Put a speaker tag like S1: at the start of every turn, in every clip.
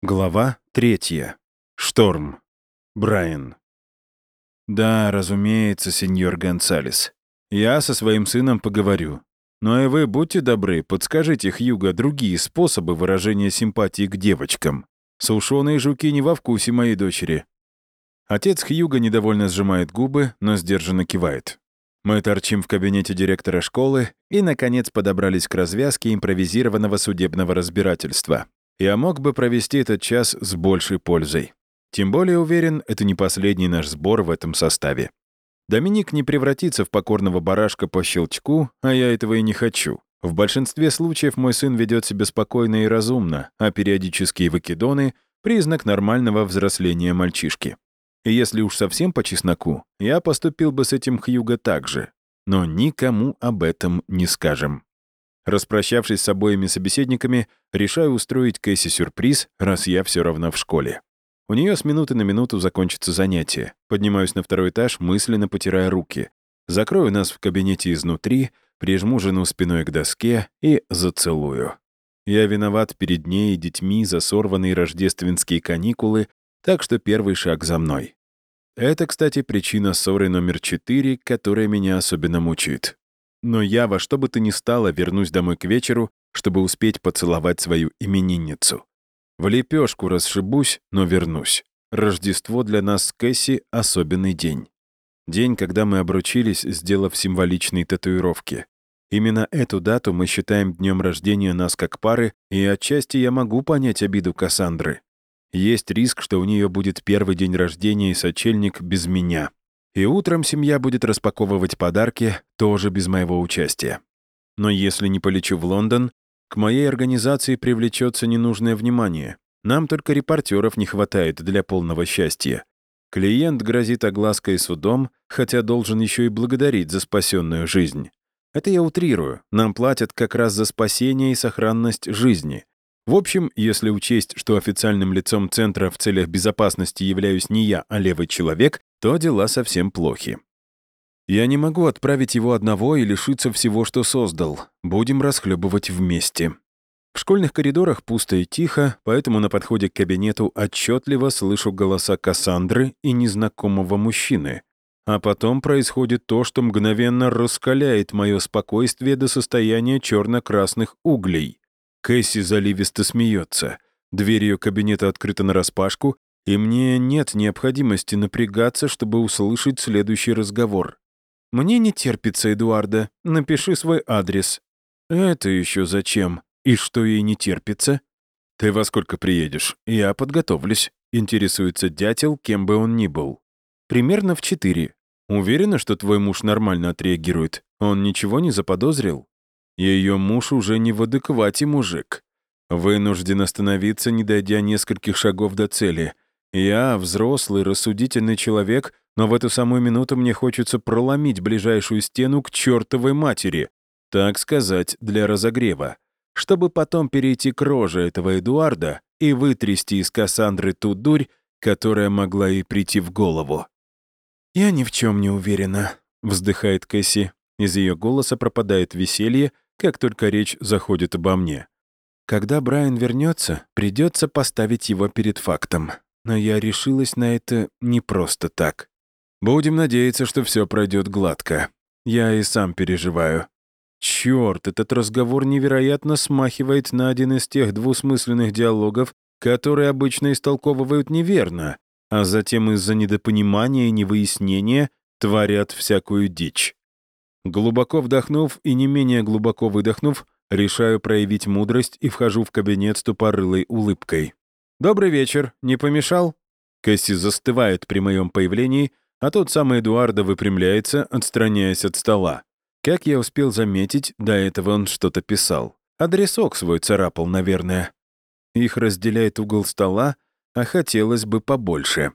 S1: Глава третья. Шторм. Брайан. «Да, разумеется, сеньор Гонсалес. Я со своим сыном поговорю. Но и вы будьте добры, подскажите Хьюго другие способы выражения симпатии к девочкам. Сушеные жуки не во вкусе моей дочери». Отец Хьюго недовольно сжимает губы, но сдержанно кивает. Мы торчим в кабинете директора школы и, наконец, подобрались к развязке импровизированного судебного разбирательства. Я мог бы провести этот час с большей пользой. Тем более уверен, это не последний наш сбор в этом составе. Доминик не превратится в покорного барашка по щелчку, а я этого и не хочу. В большинстве случаев мой сын ведет себя спокойно и разумно, а периодические выкидоны — признак нормального взросления мальчишки. И если уж совсем по чесноку, я поступил бы с этим Хьюго так же. Но никому об этом не скажем. Распрощавшись с обоими собеседниками, решаю устроить Кэсси сюрприз, раз я все равно в школе. У нее с минуты на минуту закончится занятие. Поднимаюсь на второй этаж, мысленно потирая руки. Закрою нас в кабинете изнутри, прижму жену спиной к доске и зацелую. Я виноват перед ней и детьми за сорванные рождественские каникулы, так что первый шаг за мной. Это, кстати, причина ссоры номер четыре, которая меня особенно мучает. Но я во что бы то ни стало вернусь домой к вечеру, чтобы успеть поцеловать свою именинницу. В лепешку расшибусь, но вернусь. Рождество для нас с Кэсси — особенный день. День, когда мы обручились, сделав символичные татуировки. Именно эту дату мы считаем днем рождения нас как пары, и отчасти я могу понять обиду Кассандры. Есть риск, что у нее будет первый день рождения и сочельник без меня. И утром семья будет распаковывать подарки, тоже без моего участия. Но если не полечу в Лондон, к моей организации привлечется ненужное внимание. Нам только репортеров не хватает для полного счастья. Клиент грозит оглаской судом, хотя должен еще и благодарить за спасенную жизнь. Это я утрирую. Нам платят как раз за спасение и сохранность жизни. В общем, если учесть, что официальным лицом центра в целях безопасности являюсь не я, а левый человек, то дела совсем плохи. Я не могу отправить его одного и лишиться всего, что создал. Будем расхлебывать вместе. В школьных коридорах пусто и тихо, поэтому на подходе к кабинету отчетливо слышу голоса Кассандры и незнакомого мужчины. А потом происходит то, что мгновенно раскаляет мое спокойствие до состояния черно-красных углей. Кэсси заливисто смеется. Дверь ее кабинета открыта нараспашку, и мне нет необходимости напрягаться, чтобы услышать следующий разговор. «Мне не терпится, Эдуарда. Напиши свой адрес». «Это еще зачем? И что ей не терпится?» «Ты во сколько приедешь? Я подготовлюсь», — интересуется дятел, кем бы он ни был. «Примерно в четыре. Уверена, что твой муж нормально отреагирует? Он ничего не заподозрил?» Ее муж уже не в адеквате мужик. Вынужден остановиться, не дойдя нескольких шагов до цели — я взрослый, рассудительный человек, но в эту самую минуту мне хочется проломить ближайшую стену к чертовой матери, так сказать, для разогрева, чтобы потом перейти к роже этого Эдуарда и вытрясти из Кассандры ту дурь, которая могла ей прийти в голову. «Я ни в чем не уверена», — вздыхает Кэсси. Из ее голоса пропадает веселье, как только речь заходит обо мне. Когда Брайан вернется, придется поставить его перед фактом но я решилась на это не просто так. Будем надеяться, что все пройдет гладко. Я и сам переживаю. Черт, этот разговор невероятно смахивает на один из тех двусмысленных диалогов, которые обычно истолковывают неверно, а затем из-за недопонимания и невыяснения творят всякую дичь. Глубоко вдохнув и не менее глубоко выдохнув, решаю проявить мудрость и вхожу в кабинет с тупорылой улыбкой. «Добрый вечер. Не помешал?» Кэсси застывает при моем появлении, а тот самый Эдуардо выпрямляется, отстраняясь от стола. Как я успел заметить, до этого он что-то писал. Адресок свой царапал, наверное. Их разделяет угол стола, а хотелось бы побольше.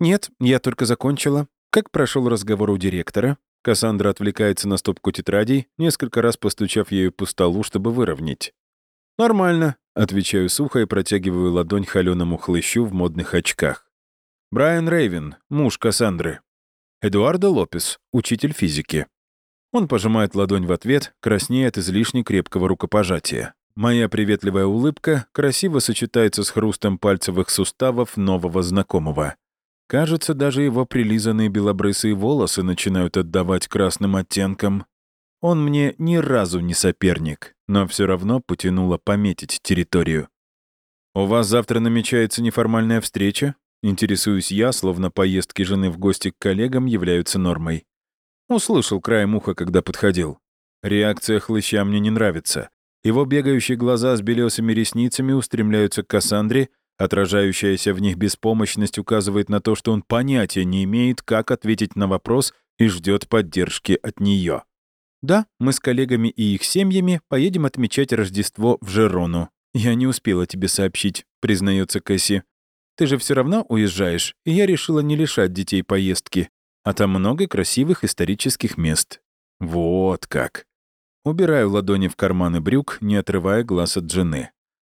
S1: «Нет, я только закончила. Как прошел разговор у директора?» Кассандра отвлекается на стопку тетрадей, несколько раз постучав ею по столу, чтобы выровнять. «Нормально», — отвечаю сухо и протягиваю ладонь холеному хлыщу в модных очках. «Брайан Рейвен, муж Кассандры. Эдуардо Лопес, учитель физики». Он пожимает ладонь в ответ, краснея от излишне крепкого рукопожатия. Моя приветливая улыбка красиво сочетается с хрустом пальцевых суставов нового знакомого. Кажется, даже его прилизанные белобрысые волосы начинают отдавать красным оттенком. Он мне ни разу не соперник, но все равно потянуло пометить территорию. «У вас завтра намечается неформальная встреча?» Интересуюсь я, словно поездки жены в гости к коллегам являются нормой. Услышал краем уха, когда подходил. Реакция хлыща мне не нравится. Его бегающие глаза с белесыми ресницами устремляются к Кассандре, отражающаяся в них беспомощность указывает на то, что он понятия не имеет, как ответить на вопрос и ждет поддержки от нее. «Да, мы с коллегами и их семьями поедем отмечать Рождество в Жерону. Я не успела тебе сообщить», — признается Кэсси. «Ты же все равно уезжаешь, и я решила не лишать детей поездки. А там много красивых исторических мест». «Вот как. Убираю ладони в карманы брюк, не отрывая глаз от жены.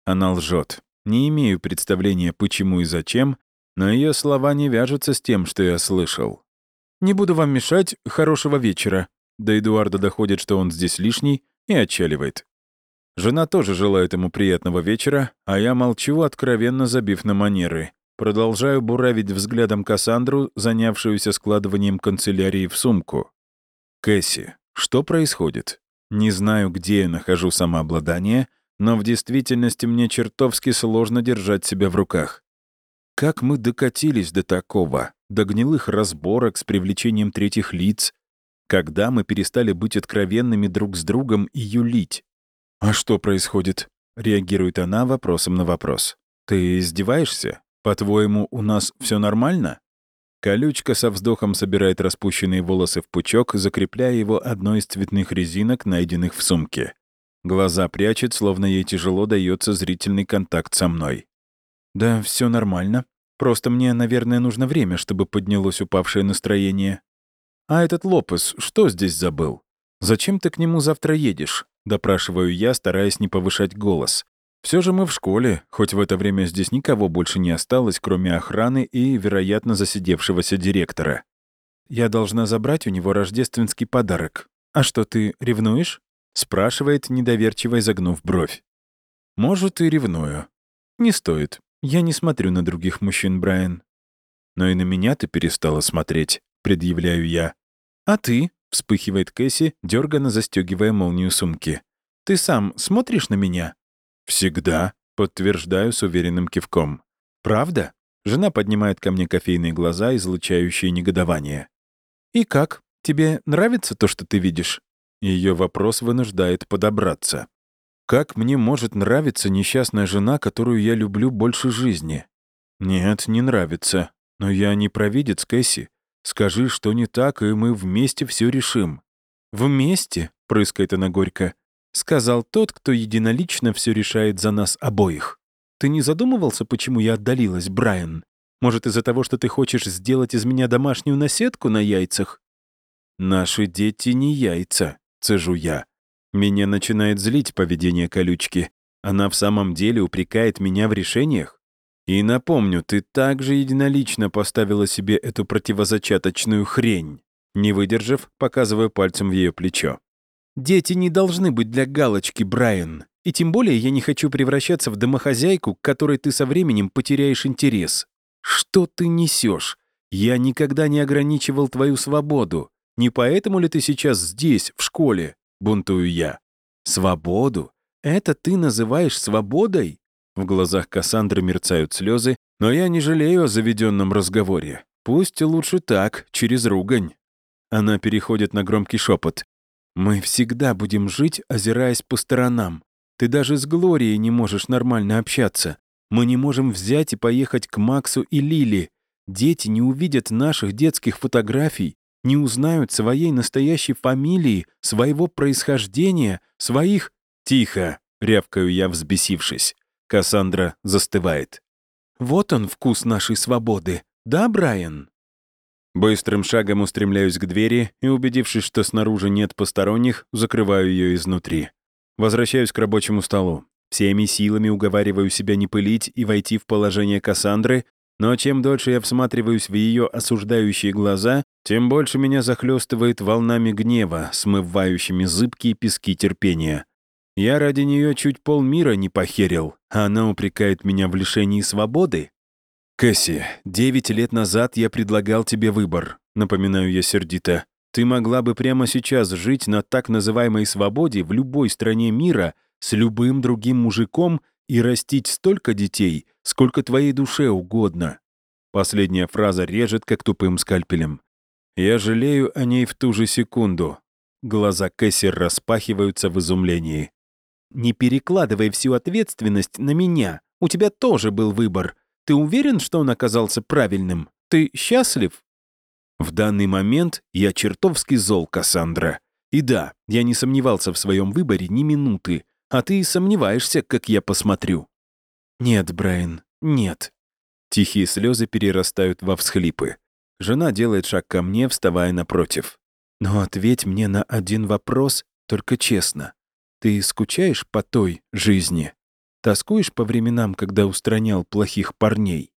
S1: Она лжет. Не имею представления, почему и зачем, но ее слова не вяжутся с тем, что я слышал. «Не буду вам мешать. Хорошего вечера». До Эдуарда доходит, что он здесь лишний, и отчаливает. Жена тоже желает ему приятного вечера, а я молчу, откровенно забив на манеры. Продолжаю буравить взглядом Кассандру, занявшуюся складыванием канцелярии в сумку. «Кэсси, что происходит? Не знаю, где я нахожу самообладание, но в действительности мне чертовски сложно держать себя в руках. Как мы докатились до такого, до гнилых разборок с привлечением третьих лиц? Когда мы перестали быть откровенными друг с другом и юлить? «А что происходит?» — реагирует она вопросом на вопрос. «Ты издеваешься? По-твоему, у нас все нормально?» Колючка со вздохом собирает распущенные волосы в пучок, закрепляя его одной из цветных резинок, найденных в сумке. Глаза прячет, словно ей тяжело дается зрительный контакт со мной. «Да, все нормально. Просто мне, наверное, нужно время, чтобы поднялось упавшее настроение. А этот Лопес что здесь забыл? Зачем ты к нему завтра едешь?» — допрашиваю я, стараясь не повышать голос. Все же мы в школе, хоть в это время здесь никого больше не осталось, кроме охраны и, вероятно, засидевшегося директора. Я должна забрать у него рождественский подарок. А что, ты ревнуешь? Спрашивает, недоверчиво изогнув бровь. Может, и ревную. Не стоит. Я не смотрю на других мужчин, Брайан. Но и на меня ты перестала смотреть, предъявляю я. А ты? Вспыхивает Кэсси, дерганно застегивая молнию сумки. Ты сам смотришь на меня? «Всегда», — подтверждаю с уверенным кивком. «Правда?» Жена поднимает ко мне кофейные глаза, излучающие негодование. «И как? Тебе нравится то, что ты видишь?» Ее вопрос вынуждает подобраться. «Как мне может нравиться несчастная жена, которую я люблю больше жизни?» «Нет, не нравится. Но я не провидец, Кэсси. Скажи, что не так, и мы вместе все решим». «Вместе?» — прыскает она горько. — сказал тот, кто единолично все решает за нас обоих. «Ты не задумывался, почему я отдалилась, Брайан? Может, из-за того, что ты хочешь сделать из меня домашнюю наседку на яйцах?» «Наши дети не яйца», — цежу я. Меня начинает злить поведение колючки. Она в самом деле упрекает меня в решениях? И напомню, ты также единолично поставила себе эту противозачаточную хрень. Не выдержав, показываю пальцем в ее плечо. Дети не должны быть для галочки, Брайан. И тем более я не хочу превращаться в домохозяйку, к которой ты со временем потеряешь интерес. Что ты несешь? Я никогда не ограничивал твою свободу. Не поэтому ли ты сейчас здесь, в школе? Бунтую я. Свободу? Это ты называешь свободой? В глазах Кассандры мерцают слезы, но я не жалею о заведенном разговоре. Пусть лучше так, через ругань. Она переходит на громкий шепот. Мы всегда будем жить, озираясь по сторонам. Ты даже с Глорией не можешь нормально общаться. Мы не можем взять и поехать к Максу и Лили. Дети не увидят наших детских фотографий, не узнают своей настоящей фамилии, своего происхождения, своих... Тихо, рявкаю я, взбесившись. Кассандра застывает. Вот он вкус нашей свободы, да, Брайан? Быстрым шагом устремляюсь к двери и, убедившись, что снаружи нет посторонних, закрываю ее изнутри. Возвращаюсь к рабочему столу. Всеми силами уговариваю себя не пылить и войти в положение Кассандры, но чем дольше я всматриваюсь в ее осуждающие глаза, тем больше меня захлестывает волнами гнева, смывающими зыбкие пески терпения. Я ради нее чуть полмира не похерил, а она упрекает меня в лишении свободы? Кэсси, девять лет назад я предлагал тебе выбор, напоминаю я сердито. Ты могла бы прямо сейчас жить на так называемой свободе в любой стране мира с любым другим мужиком и растить столько детей, сколько твоей душе угодно. Последняя фраза режет, как тупым скальпелем. Я жалею о ней в ту же секунду. Глаза Кэсси распахиваются в изумлении. «Не перекладывай всю ответственность на меня. У тебя тоже был выбор. Ты уверен, что он оказался правильным? Ты счастлив?» В данный момент я чертовски зол, Кассандра. И да, я не сомневался в своем выборе ни минуты, а ты сомневаешься, как я посмотрю. Нет, Брайан, нет. Тихие слезы перерастают во всхлипы. Жена делает шаг ко мне, вставая напротив. Но ответь мне на один вопрос, только честно. Ты скучаешь по той жизни? Тоскуешь по временам, когда устранял плохих парней?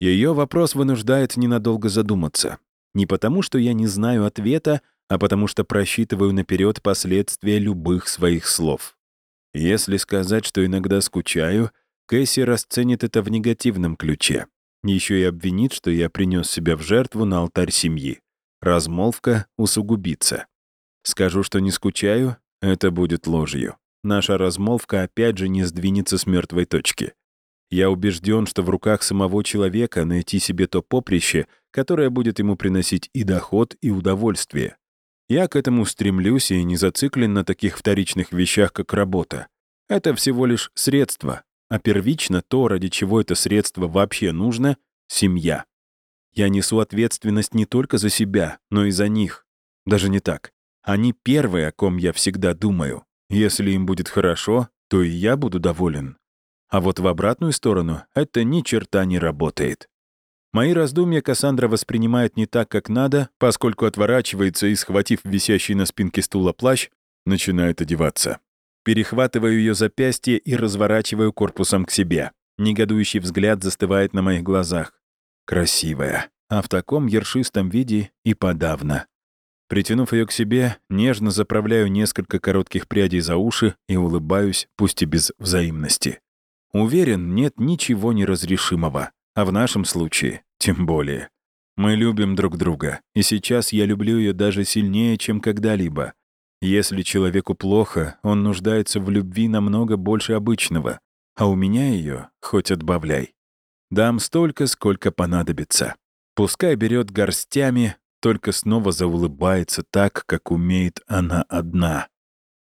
S1: Ее вопрос вынуждает ненадолго задуматься. Не потому, что я не знаю ответа, а потому что просчитываю наперед последствия любых своих слов. Если сказать, что иногда скучаю, Кэсси расценит это в негативном ключе. Еще и обвинит, что я принес себя в жертву на алтарь семьи. Размолвка усугубится. Скажу, что не скучаю, это будет ложью. Наша размолвка опять же не сдвинется с мертвой точки. Я убежден, что в руках самого человека найти себе то поприще, которое будет ему приносить и доход, и удовольствие. Я к этому стремлюсь и не зациклен на таких вторичных вещах, как работа. Это всего лишь средство, а первично то, ради чего это средство вообще нужно — семья. Я несу ответственность не только за себя, но и за них. Даже не так. Они первые, о ком я всегда думаю. Если им будет хорошо, то и я буду доволен. А вот в обратную сторону это ни черта не работает. Мои раздумья Кассандра воспринимает не так, как надо, поскольку отворачивается и, схватив висящий на спинке стула плащ, начинает одеваться. Перехватываю ее запястье и разворачиваю корпусом к себе. Негодующий взгляд застывает на моих глазах. Красивая. А в таком ершистом виде и подавно. Притянув ее к себе, нежно заправляю несколько коротких прядей за уши и улыбаюсь, пусть и без взаимности. Уверен, нет ничего неразрешимого. А в нашем случае тем более. Мы любим друг друга, и сейчас я люблю ее даже сильнее, чем когда-либо. Если человеку плохо, он нуждается в любви намного больше обычного, а у меня ее хоть отбавляй. Дам столько, сколько понадобится. Пускай берет горстями, только снова заулыбается так, как умеет она одна.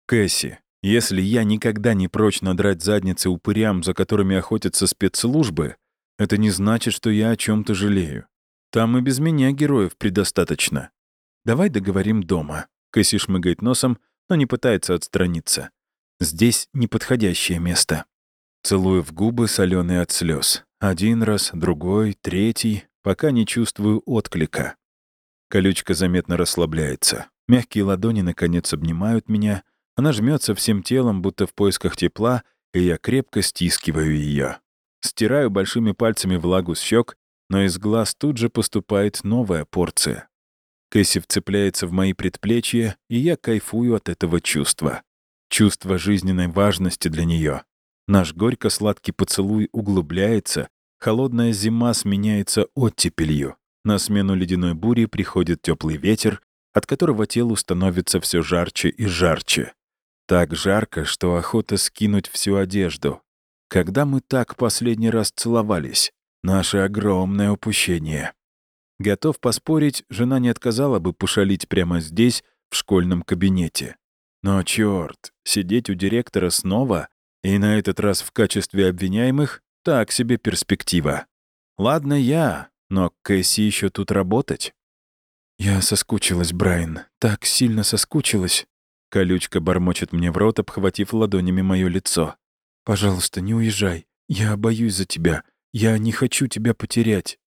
S1: Кэсси, если я никогда не прочь надрать задницы упырям, за которыми охотятся спецслужбы, это не значит, что я о чем то жалею. Там и без меня героев предостаточно. Давай договорим дома. Кэсси шмыгает носом, но не пытается отстраниться. Здесь неподходящее место. Целую в губы, соленые от слез. Один раз, другой, третий, пока не чувствую отклика. Колючка заметно расслабляется. Мягкие ладони, наконец, обнимают меня. Она жмется всем телом, будто в поисках тепла, и я крепко стискиваю ее. Стираю большими пальцами влагу с щек, но из глаз тут же поступает новая порция. Кэсси вцепляется в мои предплечья, и я кайфую от этого чувства. Чувство жизненной важности для нее. Наш горько-сладкий поцелуй углубляется, холодная зима сменяется оттепелью. На смену ледяной бури приходит теплый ветер, от которого телу становится все жарче и жарче. Так жарко, что охота скинуть всю одежду, когда мы так последний раз целовались? Наше огромное упущение. Готов поспорить, жена не отказала бы пошалить прямо здесь, в школьном кабинете. Но черт, сидеть у директора снова, и на этот раз в качестве обвиняемых, так себе перспектива. Ладно я, но Кэсси еще тут работать. Я соскучилась, Брайан, так сильно соскучилась. Колючка бормочет мне в рот, обхватив ладонями мое лицо. Пожалуйста, не уезжай. Я боюсь за тебя. Я не хочу тебя потерять».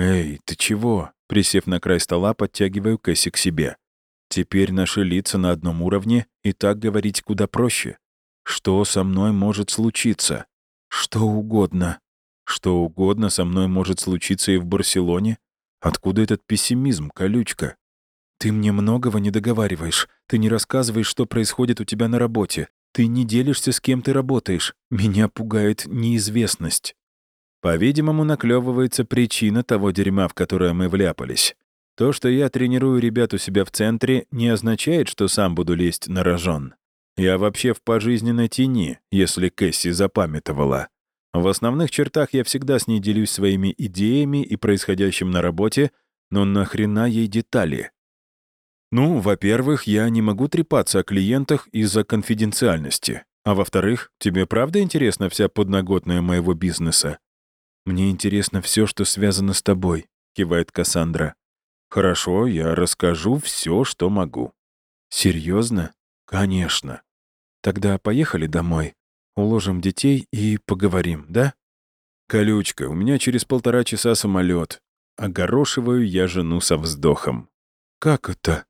S1: «Эй, ты чего?» Присев на край стола, подтягиваю Кэсси к себе. «Теперь наши лица на одном уровне, и так говорить куда проще. Что со мной может случиться? Что угодно. Что угодно со мной может случиться и в Барселоне? Откуда этот пессимизм, колючка? Ты мне многого не договариваешь. Ты не рассказываешь, что происходит у тебя на работе. Ты не делишься, с кем ты работаешь. Меня пугает неизвестность». По-видимому, наклевывается причина того дерьма, в которое мы вляпались. То, что я тренирую ребят у себя в центре, не означает, что сам буду лезть на рожон. Я вообще в пожизненной тени, если Кэсси запамятовала. В основных чертах я всегда с ней делюсь своими идеями и происходящим на работе, но нахрена ей детали? Ну, во-первых, я не могу трепаться о клиентах из-за конфиденциальности. А во-вторых, тебе правда интересна вся подноготная моего бизнеса? Мне интересно все, что связано с тобой, кивает Кассандра. Хорошо, я расскажу все, что могу. Серьезно? Конечно. Тогда поехали домой, уложим детей и поговорим, да? Колючка, у меня через полтора часа самолет. Огорошиваю я жену со вздохом. Как это?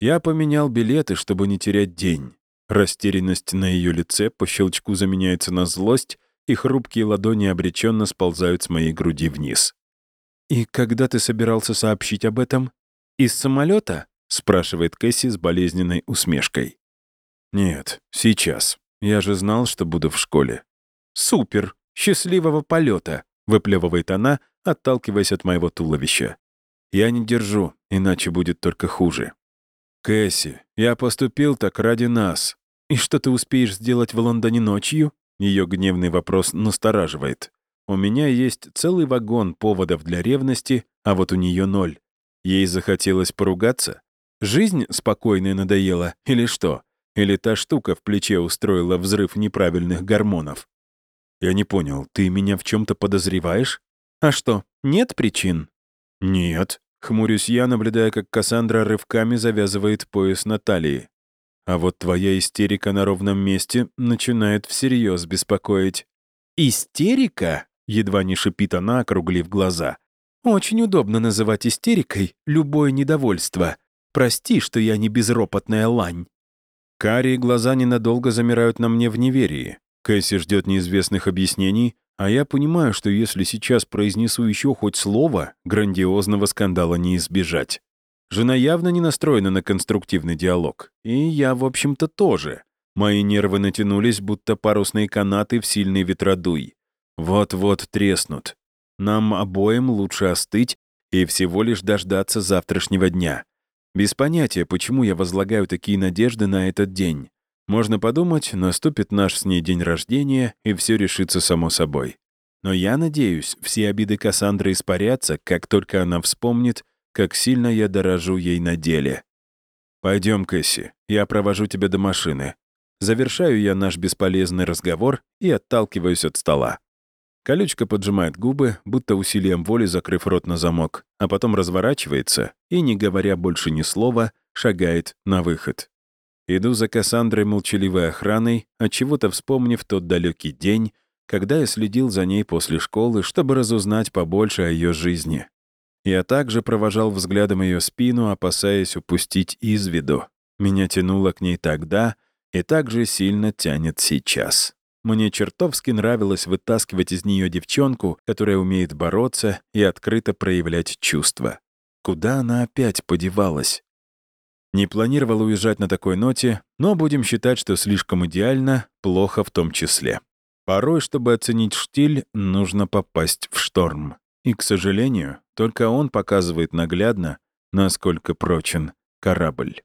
S1: Я поменял билеты, чтобы не терять день. Растерянность на ее лице по щелчку заменяется на злость, и хрупкие ладони обреченно сползают с моей груди вниз. «И когда ты собирался сообщить об этом? Из самолета? спрашивает Кэсси с болезненной усмешкой. «Нет, сейчас. Я же знал, что буду в школе». «Супер! Счастливого полета! выплевывает она, отталкиваясь от моего туловища. «Я не держу, иначе будет только хуже». «Кэсси, я поступил так ради нас. И что ты успеешь сделать в Лондоне ночью?» Ее гневный вопрос настораживает. «У меня есть целый вагон поводов для ревности, а вот у нее ноль. Ей захотелось поругаться? Жизнь спокойная надоела или что? Или та штука в плече устроила взрыв неправильных гормонов?» «Я не понял, ты меня в чем то подозреваешь?» «А что, нет причин?» «Нет», Хмурюсь я, наблюдая, как Кассандра рывками завязывает пояс на талии. А вот твоя истерика на ровном месте начинает всерьез беспокоить. «Истерика?» — едва не шипит она, округлив глаза. «Очень удобно называть истерикой любое недовольство. Прости, что я не безропотная лань». Карие глаза ненадолго замирают на мне в неверии. Кэсси ждет неизвестных объяснений, а я понимаю, что если сейчас произнесу еще хоть слово, грандиозного скандала не избежать. Жена явно не настроена на конструктивный диалог. И я, в общем-то, тоже. Мои нервы натянулись, будто парусные канаты в сильный ветродуй. Вот-вот треснут. Нам обоим лучше остыть и всего лишь дождаться завтрашнего дня. Без понятия, почему я возлагаю такие надежды на этот день. Можно подумать, наступит наш с ней день рождения, и все решится само собой. Но я надеюсь, все обиды Кассандры испарятся, как только она вспомнит, как сильно я дорожу ей на деле. Пойдем, Кэсси, я провожу тебя до машины. Завершаю я наш бесполезный разговор и отталкиваюсь от стола. Колючка поджимает губы, будто усилием воли закрыв рот на замок, а потом разворачивается и, не говоря больше ни слова, шагает на выход. Иду за Кассандрой молчаливой охраной, отчего-то вспомнив тот далекий день, когда я следил за ней после школы, чтобы разузнать побольше о ее жизни. Я также провожал взглядом ее спину, опасаясь упустить из виду. Меня тянуло к ней тогда и так же сильно тянет сейчас. Мне чертовски нравилось вытаскивать из нее девчонку, которая умеет бороться и открыто проявлять чувства. Куда она опять подевалась? Не планировал уезжать на такой ноте, но будем считать, что слишком идеально, плохо в том числе. Порой, чтобы оценить штиль, нужно попасть в шторм. И, к сожалению, только он показывает наглядно, насколько прочен корабль.